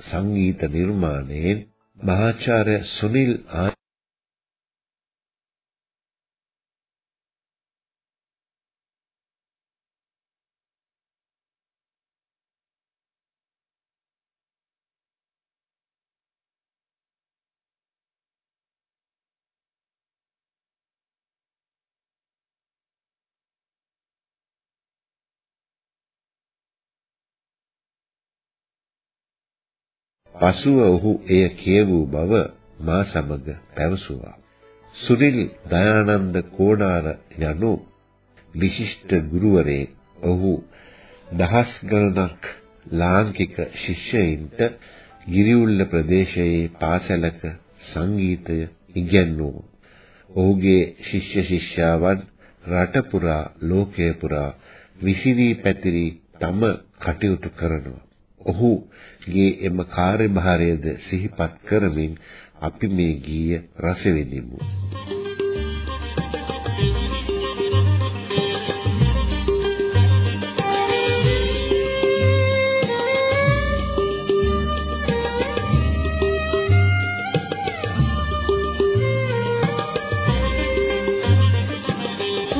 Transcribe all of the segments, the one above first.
සංගීත නිර්මාණයෙන් මහාචාර්ය සුනිල් පසුව ඔහු එය කියවූ බව මා සමග පැවසුවා. සුනිල් දයානන්ද කෝඩාර යනු විශිෂ්ට ගුරුවරයෙක්. ඔහු දහස් ගණනක් ලාංකික ශිෂ්‍යයින්ට ගිරිඋල්ල ප්‍රදේශයේ පාසලක සංගීතය ඉගැන්වූ. ඔහුගේ ශිෂ්‍ය ශිෂ්‍යාවන් රට පුරා ලෝකය පුරා විසිරී පැතිරී තම කටයුතු කරනවා. ඔහුගේ එම කාර්යභාරයද සිහිපත් කරමින් අපි මේ ගීය රස විඳිමු.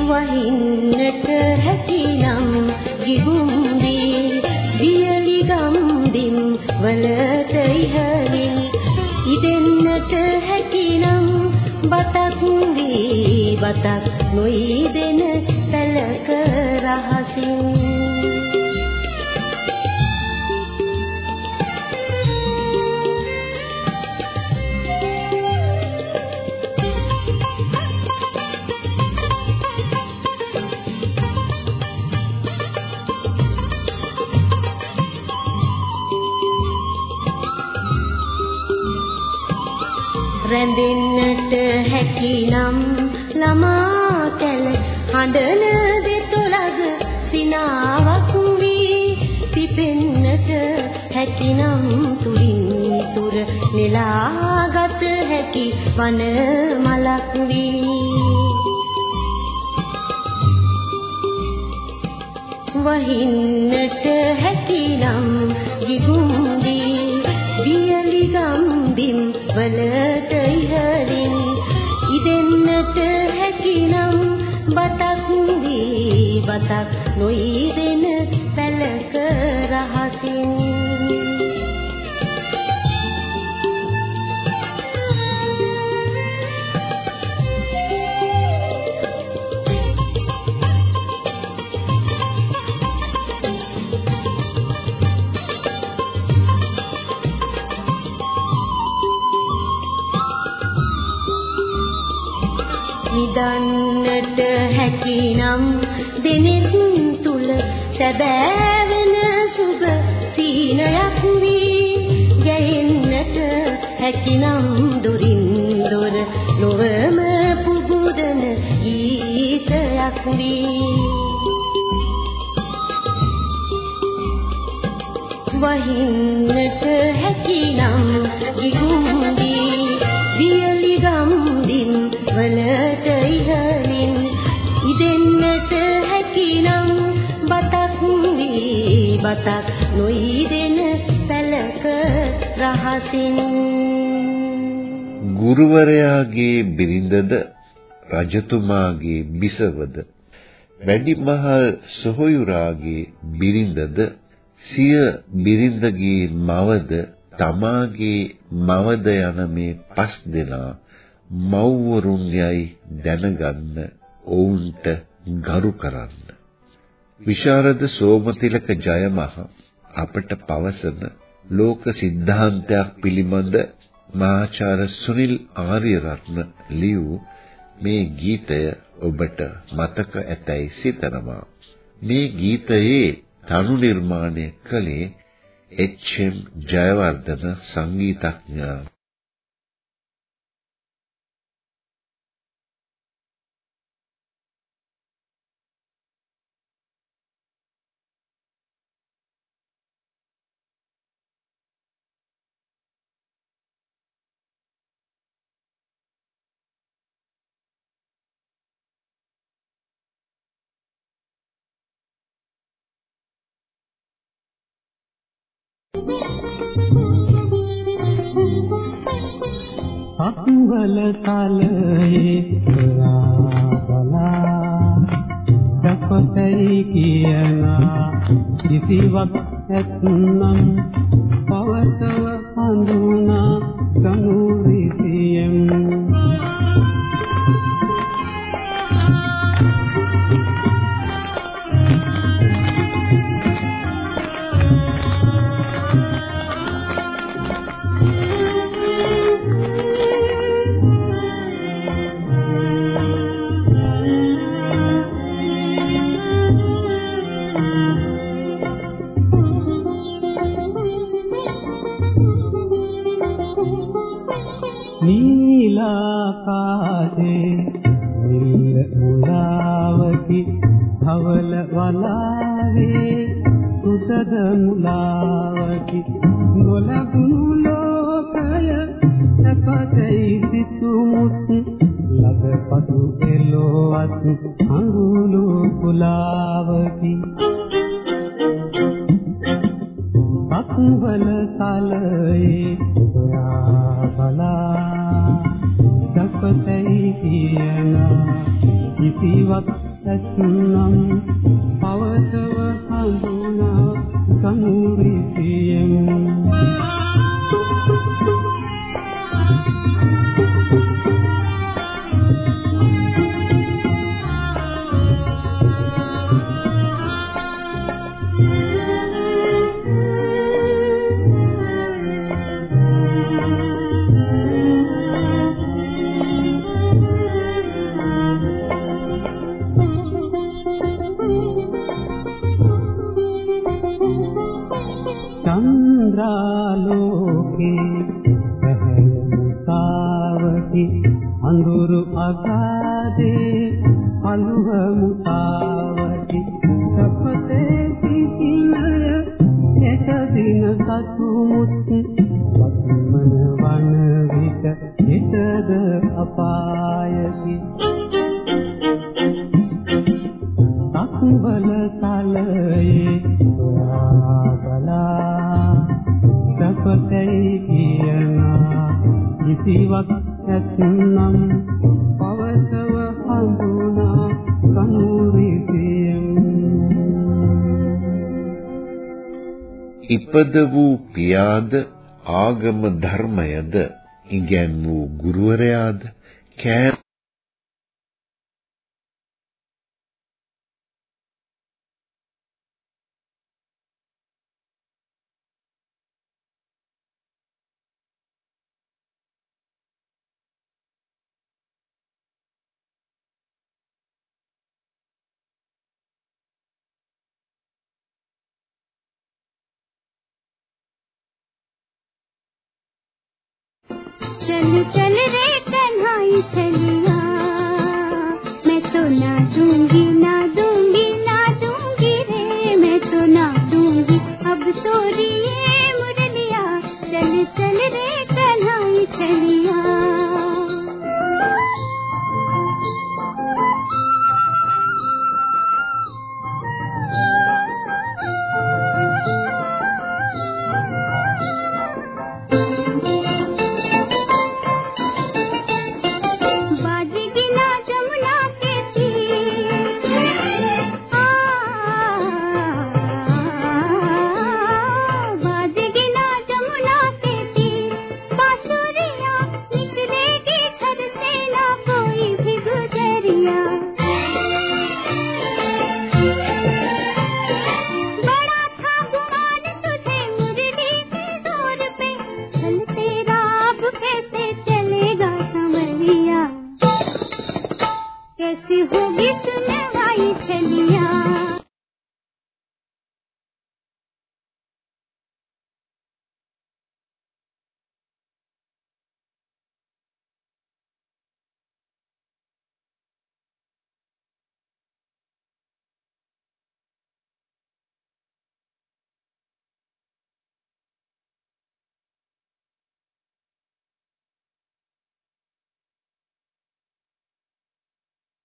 වහින්නට හැකිනම් ගිහුම් වලට ඉහළින් ඉදෙන්නට හැකිනම් බතක් වී බතක් නොයිදෙන සැලක රහසින්. රැඳෙන්නට හැකිනම් ළමා කැල හඬන දෙතොලග සිනාවක් වී පිපෙන්නට හැකිනම් තුලින් තුර නෙලාගත හැකි වන මලක් වී වහින්නට හැකිනම් ගිගුම් දී වියලි ගම්බිම් වලට ඉහළින් ඉදෙන්නට හැකිනම් බතක් වී බතක් නොයිදෙන පැලක රහසින් වහින්නට හැකිනම් ඉගුම්දී වියලි ගම්දින් වලට ඉහළින් ඉදෙන්නට හැකිනම් බතක් වී බතක් නොයිදෙන සැලක රහසින්. ගුරුවරයාගේ බිරිඳද රජතුමාගේ බිසවද වැඩිමහල් සොහොයුරාගේ බිරිඳද සිය බිරිඳගේ මවද තමාගේ මවද යන මේ පස් දෙනා මව්වරුන් යයි දැනගන්න ඔවුන්ට ගරු කරන්න. විශාරද සෝමතිලක ජයමහ අපට පවසන ලෝක සිද්ධාන්තයක් පිළිබඳ මහාචාර්ය සුනිල් ආර්යරත්න ලියූ මේ ගීතය ඔබට මතක ඇතැයි සිතනවා. මේ ගීතයේ තනු නිර්මාණය කළේ එච්.එම්. ජයවර්ධන සංගීතඥයා අකුහල තලයේ පුරා බලා දකොතයි කියන කිසිවක් ඇත්නම් පවතව හඳුනා ගනු විසියම් එලොවත් අඟුලු කුලාවකි පක්වල තලයේ ඔයා බලා සපතයි කියන කිසිවක් ඇත්නම් පවතව හඳුනා කනුරිසියෙන් චන්ද්‍රාලෝකේ සපතයි කියනා කිසිවක් ඇත්නම් පවසව හඳුනා කනුරිසියෙන් ඉපද වූ පියාද ආගම ධර්මයද ඉගැන් වූ ගුරුවරයාද කෑ चल चल रे कन्हाई चलिया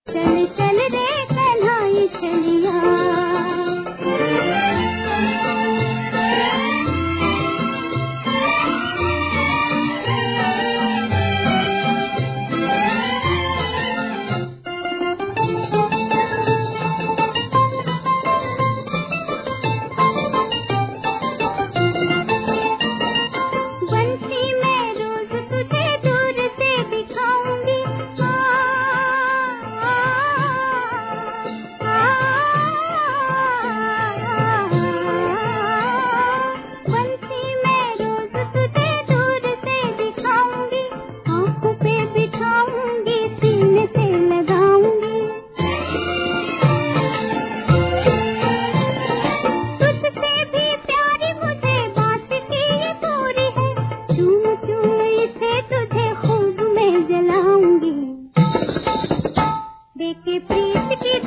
चल चल रे। के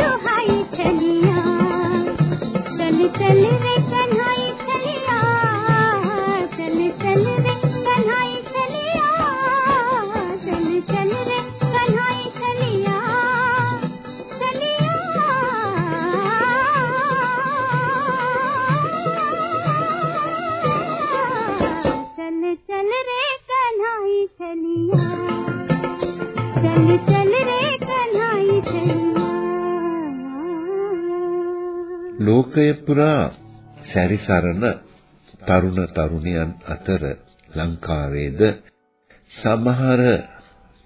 සැරිසරන තරුණ තරුණියන් අතර ලංකාවේද සමහර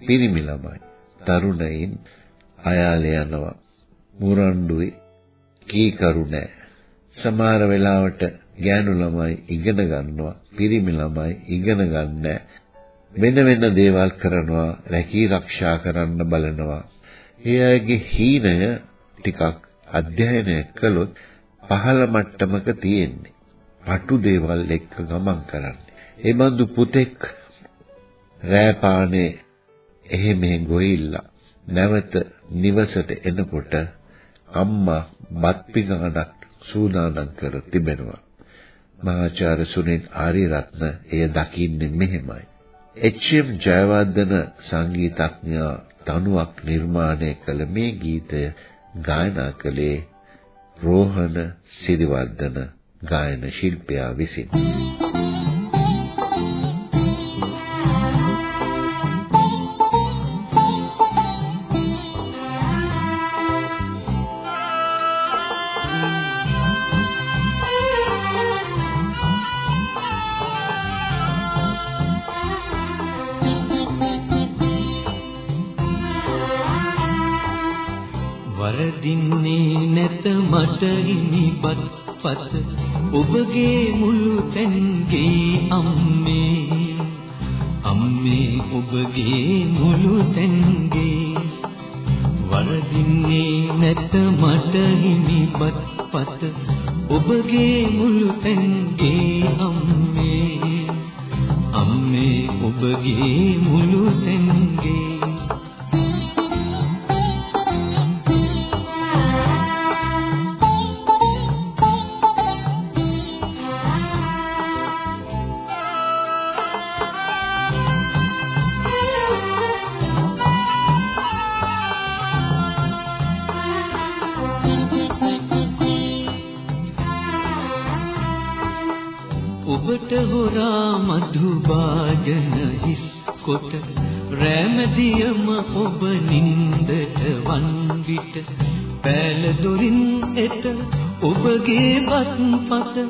පිරිමි ළමයි තරුණයින් අයාල යනවා. මුරණ්ඩුයි කීකරු නැහැ සමහර වෙලාවට ගෑනු ළමයි ඉගෙන ගන්නවා පිරිමි ළමයි ඉගෙන ගන්නෑ. වෙන වෙන දේවල් කරනවා රැකී ආරක්ෂා කරන්න බලනවා. එයාගේ හීනය ටිකක් අධ්‍යයනය කළොත් පහළ මට්ටමක තියෙන්නේ. අටු දේවල් එක්ක ගමන් කරන්නේ. ඒ බඳු පුතෙක් රෑපානේ එහෙ මෙහෙ ගොයිල්ලා නැවත නිවසට එනකොට අම්මා බත් පිඟානක් සූදානම් කර තිබෙනවා. මහාචාර්ය සුනිල් ආරියරත්න එය දකින්නේ මෙහෙමයි. එච්.එම්. ජයවර්ධන සංගීතඥයා තනුවක් නිර්මාණය කළ මේ ගීතය ගායනා කළේ රෝහණ සිරිවර්ධන ගායන ශිල්පියා විසින්. මට හිමිපත් පත ඔබගේ මුළු තැන්ගේ අම්මේ. අම්මේ ඔබගේ මුළු තැන්ගේ. වරදින්නේ නැත මට හිමිපත් පත ඔබගේ මුළු තැන්ගේ අම්මේ. අම්මේ ඔබගේ මුළු තැන්ගේ. ඔබට හොරා මధు වාජන හිස් කොට රැමදියම ඔබ නින්දට වන් විට පෑල දොරින් එත ඔබගේ බත් පත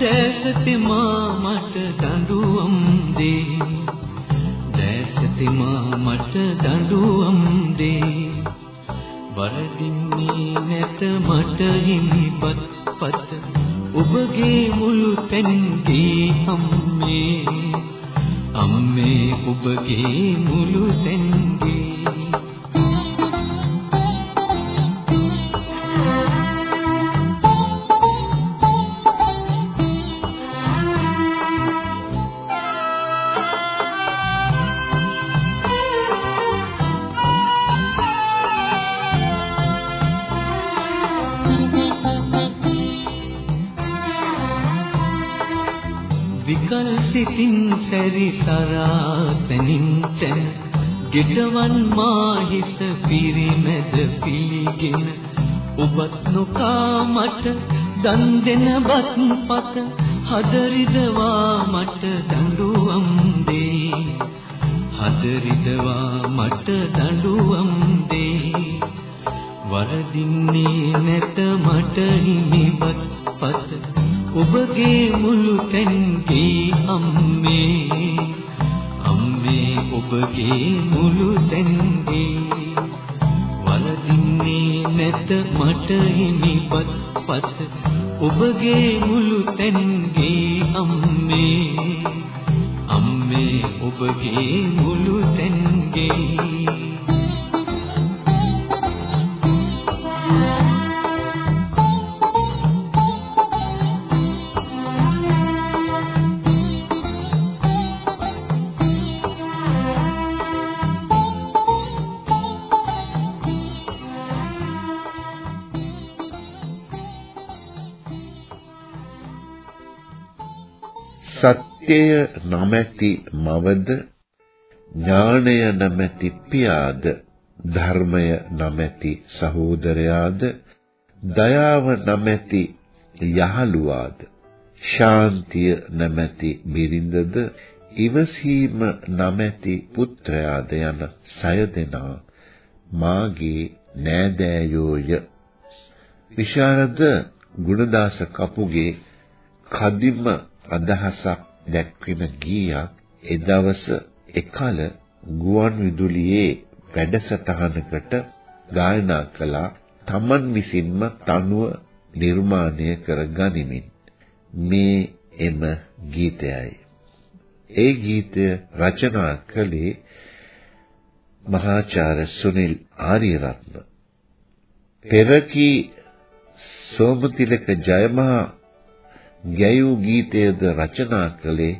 දැසතෙමා මට දඬුවම් දේ දැසතෙමා මට දඬුවම් දේ වරදින්නේ නැත මට හිමිපත් පත ඔබගේ මුළු තැන්ගේ අම්මේ අම්මේ ඔබගේ මුළු තැන්ගේ දන් දෙන බත් පත හදරිදවා මට දඬුවම් දේ හදරිදවා මට දඬුවම් දේ වරදින්නේ නැත මට හිමිපත් පත ඔබගේ මුළු තැන්ගේ අම්මේ. අම්මේ ඔබගේ මුළු තැන්ගේ වරදින්නේ නැත මට හිමිපත් පත. ඔබගේ මුළු තැන්ගේ අම්මේ. අම්මේ ඔබගේ මුළු තැන්ගේ සත්‍යය නැමැති මවද ඥානය නැමැති පියාද ධර්මය නැමැති සහෝදරයාද දයාව නැමැති යහළුවාද ශාන්තිය නැමැති බිරිඳද ඉවසීම නැමැති පුත්‍රයාද යන සය දෙනා මාගේ නෑදෑයෝය. විශාරද ගුණදාස කපුගේ කදිම අදහසක් දැක්වෙන ගීයක් එදවස එකල ගුවන් විදුලියේ වැඩසටහනකට ගායනා කළා තමන් විසින්ම තනුව නිර්මාණය කර ගනිමින්. මේ එම ගීතයයි. ඒ ගීතය රචනා කළේ මහාචාර්ය සුනිල් ආරියරත්න. පෙරකී සෝමතිලක ජයමහා ගැයූ ගීතයද රචනා කළේ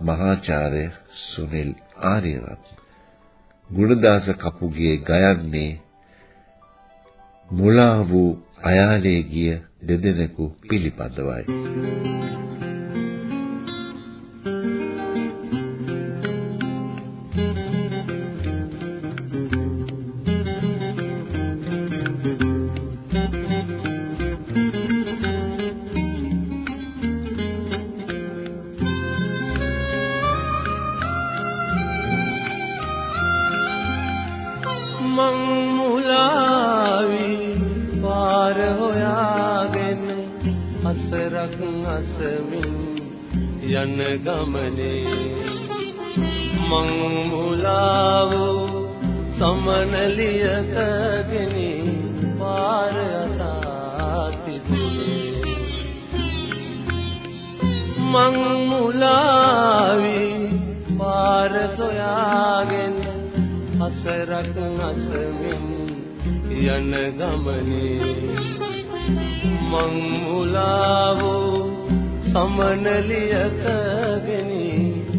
මහාචාර්ය සුනිල් ආරියරත්න ගුණදාස කපුගේ ගයන්නේ මුලා වූ අයාලේ ගිය දෙදෙනෙකු පිළිපදවයි. යන ගමනේ. මං මුලාව සමනලියකගෙන පාර අසාතිතුනේ මං මුලාවි පාර සොයාගෙන අසරක් අසමින් යන ගමනේ. මං මුලාවෝ සමනලියකගෙන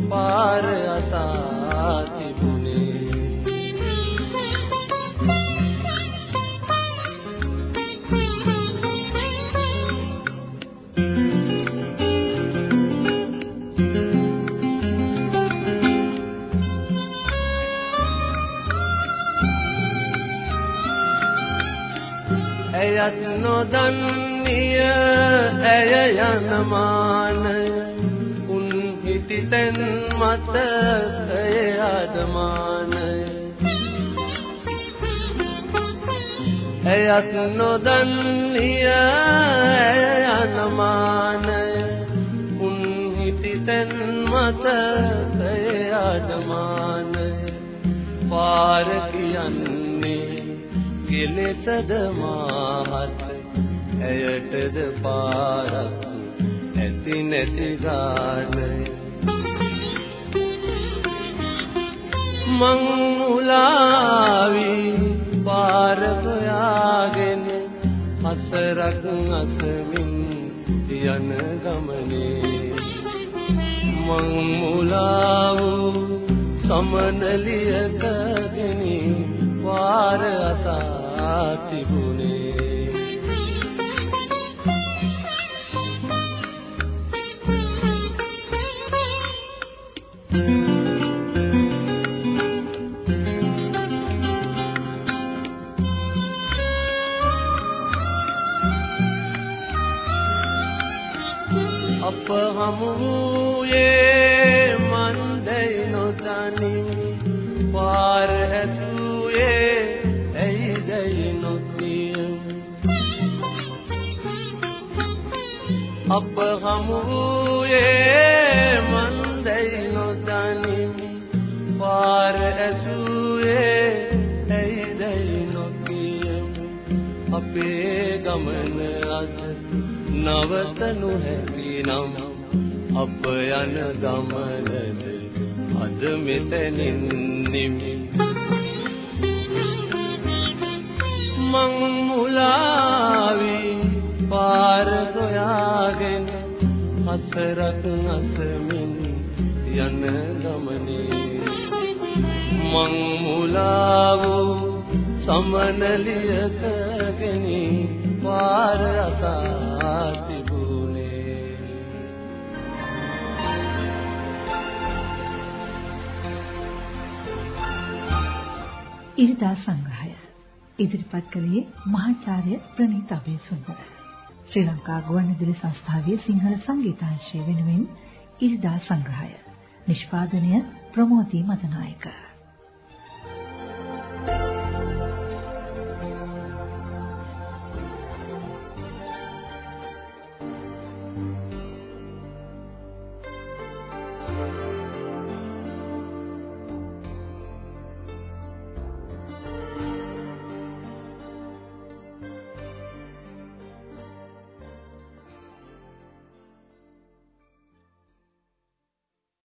පාර අසා තිබුණේ. ඇයත් නොදන්නිය ඇය යනමානය උන් හිටිතැන් මත ඇය අදමානය ඇයත් නොදන්නිය ඇය යනමානය උන් හිටිතැන් මත ඇය අදමානය පාර කියන්නේ කෙලෙසද මාහත්? ඇයටද පාරක් ඇති නැති ගානය. මං උලාවි පාර සොයාගෙන අසරක් අසමින් යන ගමනේ. මං මුලාව සමනලියකගෙන පාර අසා තිබුණේ. ගමන අද නවතනු හැකිනම් අප යන ගමනද අද මෙතනින් නිමි. මං මුලාවි පාර සොයාගෙන හසරක් අසමින් යන ගමනේ. මං මුලාවෝ සමනලියකගෙන පාර අසා තිබුණේ. ඉරිදා සංග්‍රහය. ඉදිරිපත් කළේ මහාචාර්ය ප්‍රනීත අබේසුන්දර. ශ්‍රී ලංකා ගුවන්විදුලි සංස්ථාවේ සිංහල සංගීතාංශය වෙනුවෙන් ඉරිදා සංග්‍රහය. නිෂ්පාදනය ප්‍රමෝදී මතනායක